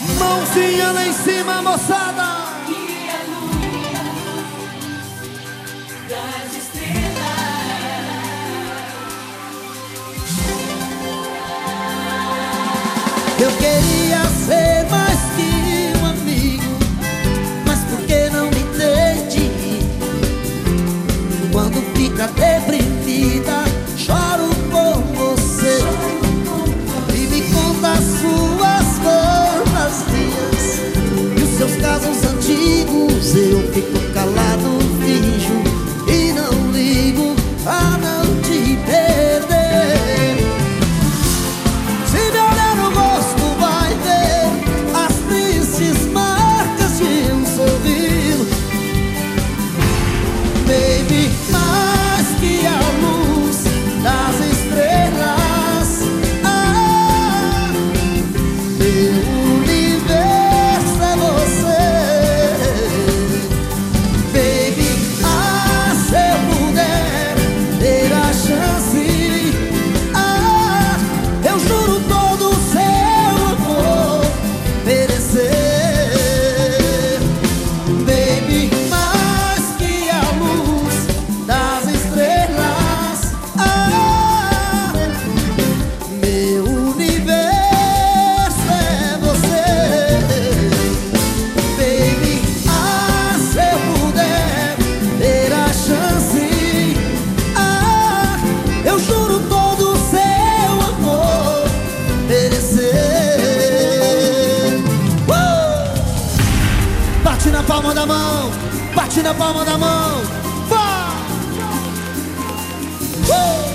Mãozinha lá em cima, moçada. Que a luz das estrelas. na palma da mão. Vai! Uh!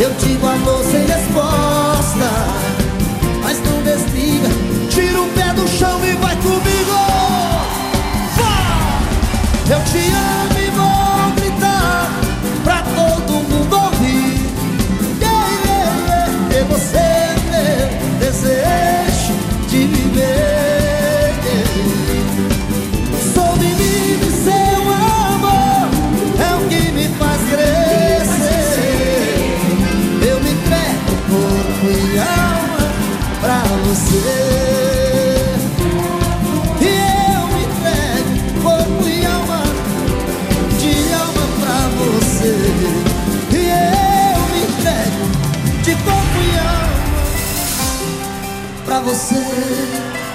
Eu digo amor sem resposta Mas não desliga. Tira o pé do chão e vai comigo. Vai! Eu te amo. pra você.